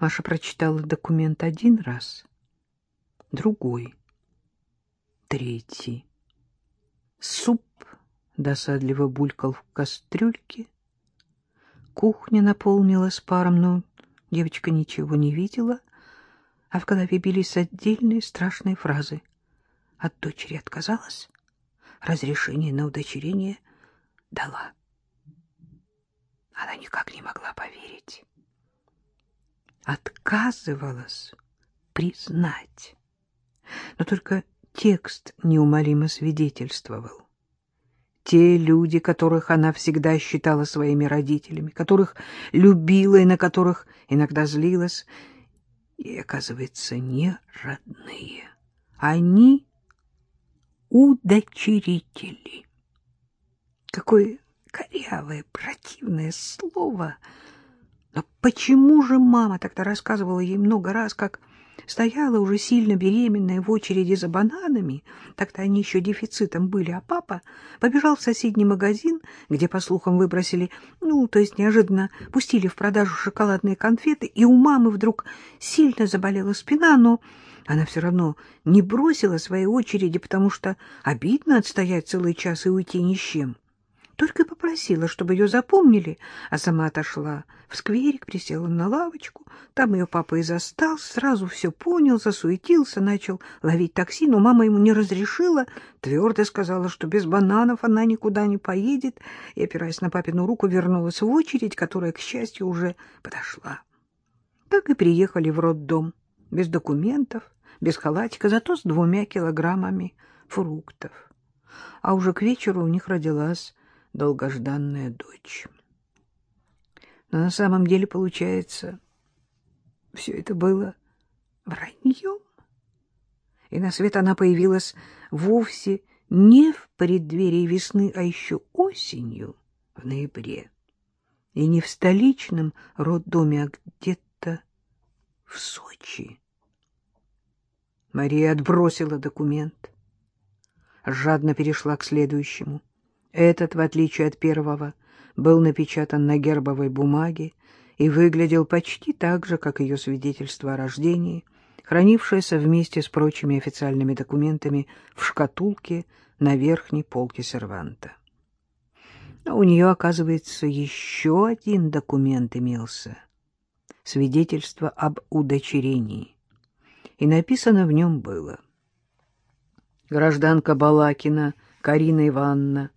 Маша прочитала документ один раз, другой, третий. Суп досадливо булькал в кастрюльке. Кухня наполнилась паром, но девочка ничего не видела, а в голове бились отдельные страшные фразы. От дочери отказалась, разрешение на удочерение дала. Она никак не могла поверить. Отказывалась признать. Но только текст неумолимо свидетельствовал. Те люди, которых она всегда считала своими родителями, которых любила и на которых иногда злилась, и, оказывается, не родные. Они удочерители. Какое корявое, противное слово. Но почему же мама тогда рассказывала ей много раз, как стояла уже сильно беременная в очереди за бананами, тогда они еще дефицитом были, а папа побежал в соседний магазин, где, по слухам, выбросили, ну, то есть неожиданно пустили в продажу шоколадные конфеты, и у мамы вдруг сильно заболела спина, но она все равно не бросила своей очереди, потому что обидно отстоять целый час и уйти ни с чем. Только попросила, чтобы ее запомнили, а сама отошла в скверик, присела на лавочку. Там ее папа и застал, сразу все понял, засуетился, начал ловить такси, но мама ему не разрешила, твердо сказала, что без бананов она никуда не поедет, и, опираясь на папину руку, вернулась в очередь, которая, к счастью, уже подошла. Так и приехали в роддом, без документов, без халатика, зато с двумя килограммами фруктов. А уже к вечеру у них родилась долгожданная дочь. Но на самом деле, получается, все это было враньем. И на свет она появилась вовсе не в преддверии весны, а еще осенью, в ноябре. И не в столичном роддоме, а где-то в Сочи. Мария отбросила документ, жадно перешла к следующему. Этот, в отличие от первого, был напечатан на гербовой бумаге и выглядел почти так же, как ее свидетельство о рождении, хранившееся вместе с прочими официальными документами в шкатулке на верхней полке серванта. Но у нее, оказывается, еще один документ имелся — свидетельство об удочерении. И написано в нем было. Гражданка Балакина Карина Ивановна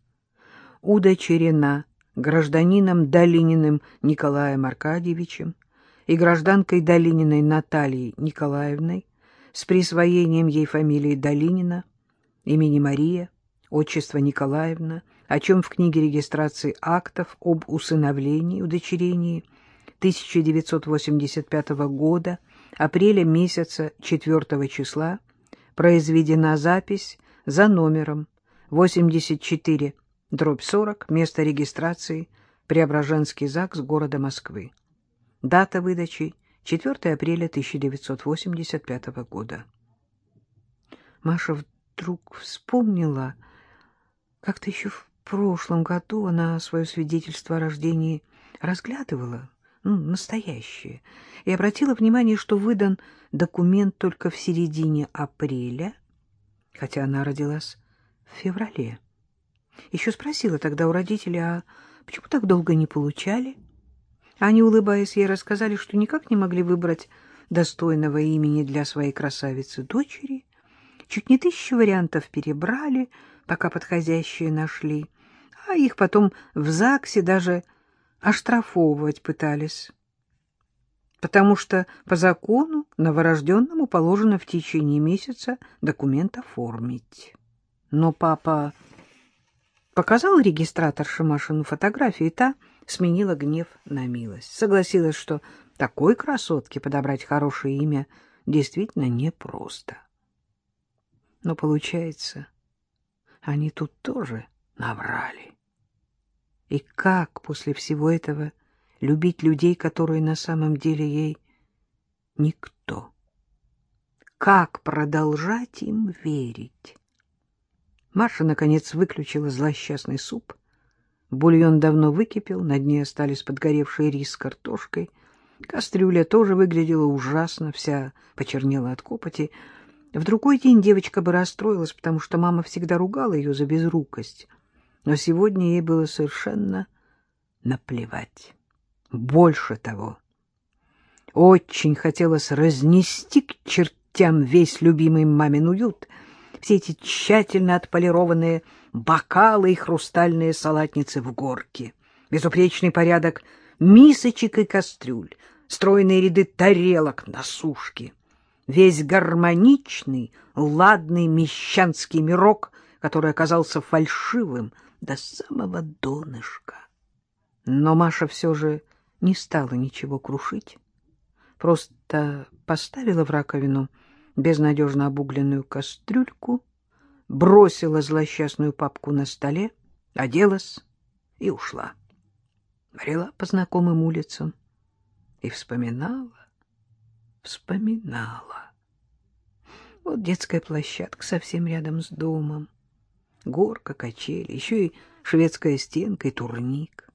удочерена гражданином Долининым Николаем Аркадьевичем и гражданкой Долининой Натальей Николаевной с присвоением ей фамилии Долинина, имени Мария, отчества Николаевна, о чем в книге регистрации актов об усыновлении удочерении 1985 года, апреля месяца 4 числа, произведена запись за номером 84 дробь 40, место регистрации Преображенский ЗАГС города Москвы. Дата выдачи 4 апреля 1985 года. Маша вдруг вспомнила, как-то еще в прошлом году она свое свидетельство о рождении разглядывала, ну, настоящее, и обратила внимание, что выдан документ только в середине апреля, хотя она родилась в феврале. Еще спросила тогда у родителей, а почему так долго не получали? Они, улыбаясь, ей рассказали, что никак не могли выбрать достойного имени для своей красавицы-дочери. Чуть не тысячу вариантов перебрали, пока подходящие нашли, а их потом в ЗАГСе даже оштрафовывать пытались. Потому что по закону новорожденному положено в течение месяца документ оформить. Но папа Показал регистратор Шимашину фотографию, и та сменила гнев на милость. Согласилась, что такой красотке подобрать хорошее имя действительно непросто. Но, получается, они тут тоже наврали. И как после всего этого любить людей, которые на самом деле ей никто? Как продолжать им верить? Маша, наконец, выключила злосчастный суп. Бульон давно выкипел, на дне остались подгоревший рис с картошкой. Кастрюля тоже выглядела ужасно, вся почернела от копоти. В другой день девочка бы расстроилась, потому что мама всегда ругала ее за безрукость. Но сегодня ей было совершенно наплевать. Больше того, очень хотелось разнести к чертям весь любимый мамин уют, все эти тщательно отполированные бокалы и хрустальные салатницы в горке, безупречный порядок мисочек и кастрюль, стройные ряды тарелок на сушке, весь гармоничный, ладный мещанский мирок, который оказался фальшивым до самого донышка. Но Маша все же не стала ничего крушить, просто поставила в раковину безнадежно обугленную кастрюльку, бросила злосчастную папку на столе, оделась и ушла. Брела по знакомым улицам и вспоминала, вспоминала. Вот детская площадка совсем рядом с домом, горка, качели, еще и шведская стенка и турник.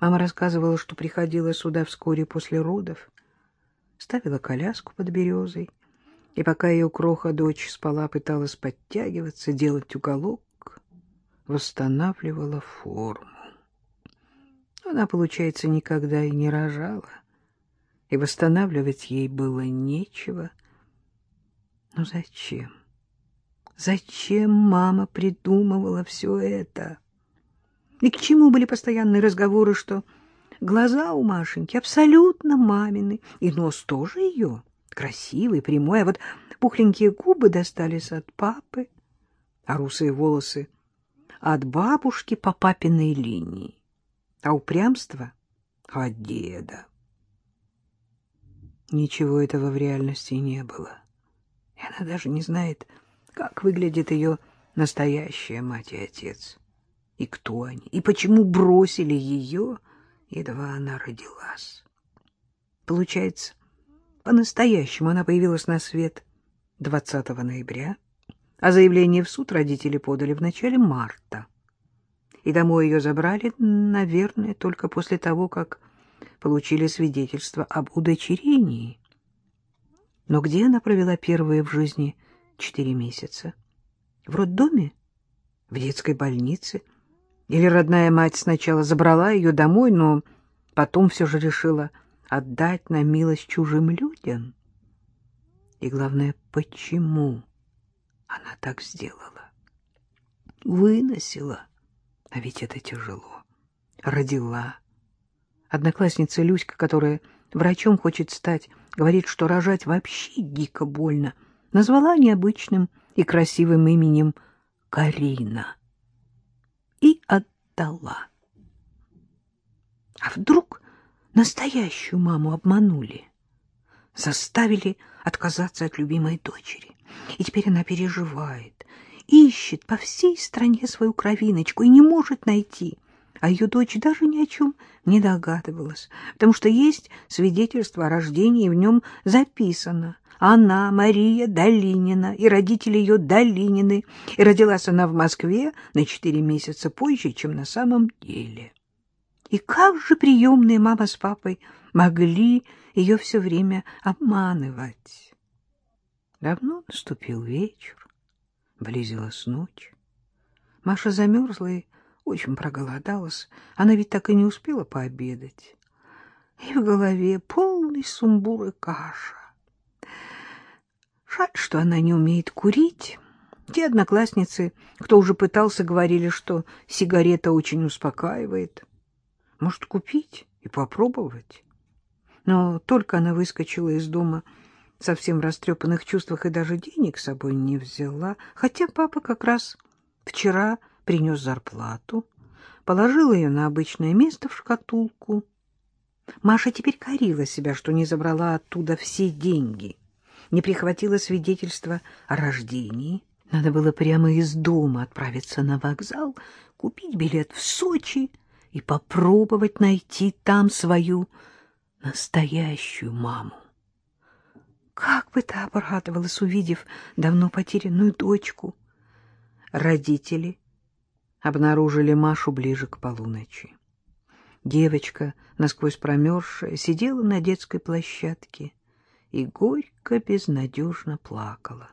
Мама рассказывала, что приходила сюда вскоре после родов, ставила коляску под березой, и пока ее кроха-дочь спала, пыталась подтягиваться, делать уголок, восстанавливала форму. Она, получается, никогда и не рожала, и восстанавливать ей было нечего. Но зачем? Зачем мама придумывала все это? И к чему были постоянные разговоры, что глаза у Машеньки абсолютно мамины, и нос тоже ее? Красивый, прямой, а вот пухленькие губы достались от папы, а русые волосы от бабушки по папиной линии, а упрямство от деда. Ничего этого в реальности не было. И она даже не знает, как выглядит ее настоящая мать и отец, и кто они, и почему бросили ее, едва она родилась. Получается, по-настоящему она появилась на свет 20 ноября, а заявление в суд родители подали в начале марта. И домой ее забрали, наверное, только после того, как получили свидетельство об удочерении. Но где она провела первые в жизни четыре месяца? В роддоме? В детской больнице? Или родная мать сначала забрала ее домой, но потом все же решила отдать на милость чужим людям? И главное, почему она так сделала? Выносила, а ведь это тяжело. Родила. Одноклассница Люська, которая врачом хочет стать, говорит, что рожать вообще дико больно, назвала необычным и красивым именем Карина и отдала. А вдруг Настоящую маму обманули. Заставили отказаться от любимой дочери. И теперь она переживает, ищет по всей стране свою кровиночку и не может найти. А ее дочь даже ни о чем не догадывалась, потому что есть свидетельство о рождении, и в нем записано она, Мария Долинина, и родители ее Долинины, и родилась она в Москве на четыре месяца позже, чем на самом деле. И как же приемные мама с папой могли ее все время обманывать? Давно наступил вечер, близилась ночь. Маша замерзла и очень проголодалась. Она ведь так и не успела пообедать. И в голове полный сумбур и каша. Жаль, что она не умеет курить. Те одноклассницы, кто уже пытался, говорили, что сигарета очень успокаивает. Может, купить и попробовать? Но только она выскочила из дома совсем в растрепанных чувствах и даже денег с собой не взяла, хотя папа как раз вчера принес зарплату, положил ее на обычное место в шкатулку. Маша теперь корила себя, что не забрала оттуда все деньги, не прихватила свидетельство о рождении. Надо было прямо из дома отправиться на вокзал, купить билет в Сочи — и попробовать найти там свою настоящую маму. Как бы та обрадовалась, увидев давно потерянную дочку. Родители обнаружили Машу ближе к полуночи. Девочка, насквозь промерзшая, сидела на детской площадке и горько, безнадежно плакала.